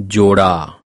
जोड़ा